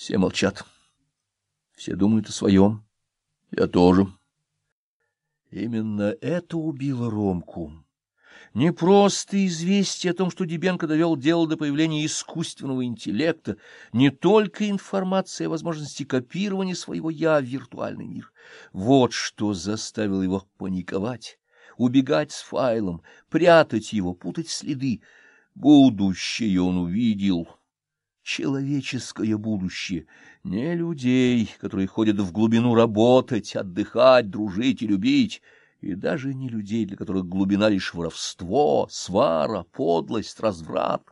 Все молчат. Все думают о своем. Я тоже. Именно это убило Ромку. Не просто известие о том, что Дебенко довел дело до появления искусственного интеллекта, не только информация о возможности копирования своего «я» в виртуальный мир. Вот что заставило его паниковать, убегать с файлом, прятать его, путать следы. Будущее он увидел, человеческое будущее, не людей, которые ходят в глубину работать, отдыхать, дружить и любить, и даже не людей, для которых глубина лишь воровство, свара, подлость, разврат.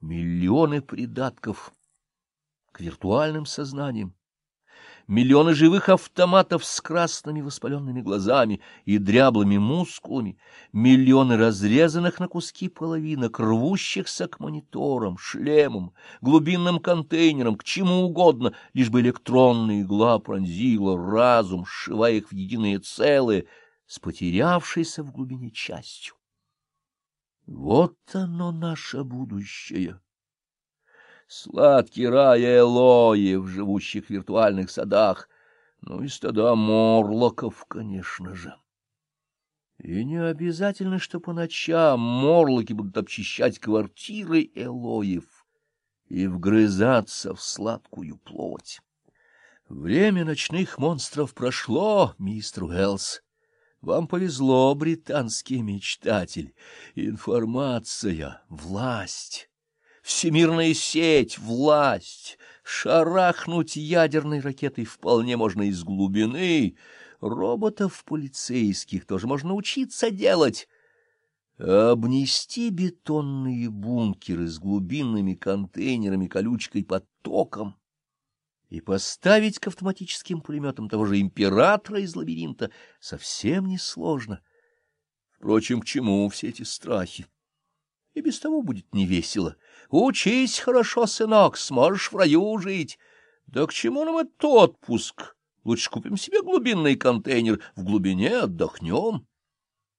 Миллионы придатков к виртуальным сознаниям, миллионы живых автоматов с красными воспаленными глазами и дряблыми мускулами, миллионы разрезанных на куски половинок, рвущихся к мониторам, шлемам, глубинным контейнерам, к чему угодно, лишь бы электронная игла пронзила разум, сшивая их в единое целое, с потерявшейся в глубине частью. Вот оно наше будущее сладкий рай элоев, живущих виртуальных садах, ну и стада морлоков, конечно же. И не обязательно, что по ночам морлоки будут обчищать квартиры элоев и вгрызаться в сладкую плоть. Время ночных монстров прошло, мистер Уэллс. Вам повезло, британский мечтатель. Информация, власть всемирная сеть, власть. Шарахнуть ядерной ракетой вполне можно из глубины. Роботов полицейских тоже можно учиться делать. Обнести бетонные бункеры с глубинными контейнерами колючкой под током и поставить к автоматическим пулеметам того же императора из лабиринта совсем несложно. Впрочем, к чему все эти страхи? И без того будет невесело. Учись хорошо, сынок, сможешь в раю жить. Да к чему нам этот отпуск? Лучше купим себе глубинный контейнер, в глубине отдохнем.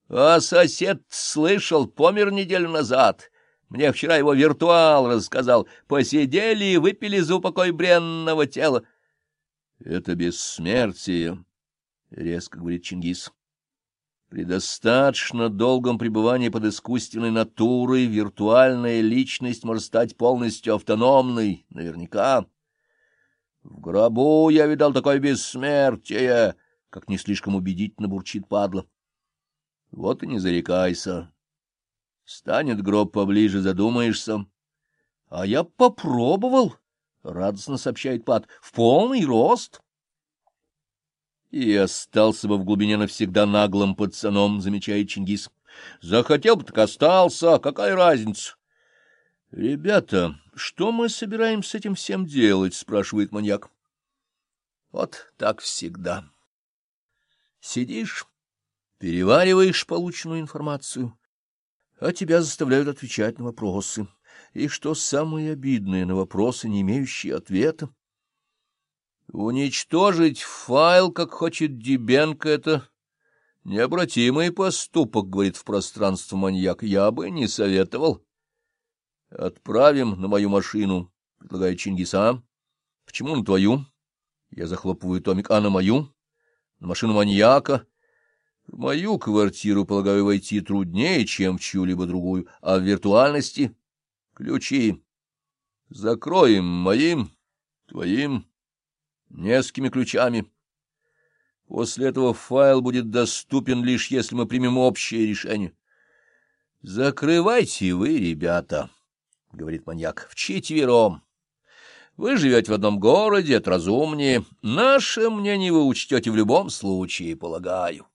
А сосед слышал, помер неделю назад. Мне вчера его виртуал рассказал. Посидели и выпили за упокой бренного тела. — Это бессмертие, — резко говорит Чингис. При достаточно долгом пребывании под искусственной натурой виртуальная личность может стать полностью автономной, наверняка. В гробу я видал такое бессмертие, как не слишком убедительно бурчит падла. Вот и не зарекайся. Станет гроб поближе, задумаешься. — А я попробовал, — радостно сообщает Пад, — в полный рост и остался бы в глубине навсегда наглым пацаном, замечает Чингис. Захотел бы, так остался, какая разница? — Ребята, что мы собираемся с этим всем делать? — спрашивает маньяк. — Вот так всегда. Сидишь, перевариваешь полученную информацию, а тебя заставляют отвечать на вопросы. И что самое обидное, на вопросы, не имеющие ответа. Уничтожить файл, как хочет Дебенко, это необратимый поступок, говорит в пространство маньяк. Я бы не советовал. Отправим на мою машину, предлагает Чингиса. Почему на твою? Я захлопываю томик. А на мою? На машину маньяка? В мою квартиру, полагаю, войти труднее, чем в чью-либо другую, а в виртуальности — ключи. Закроем моим, твоим несколькими ключами. После этого файл будет доступен лишь если мы примем общее решение. — Закрывайте вы, ребята, — говорит маньяк, — вчетвером. Вы живете в одном городе, это разумнее. Наше мнение вы учтете в любом случае, полагаю.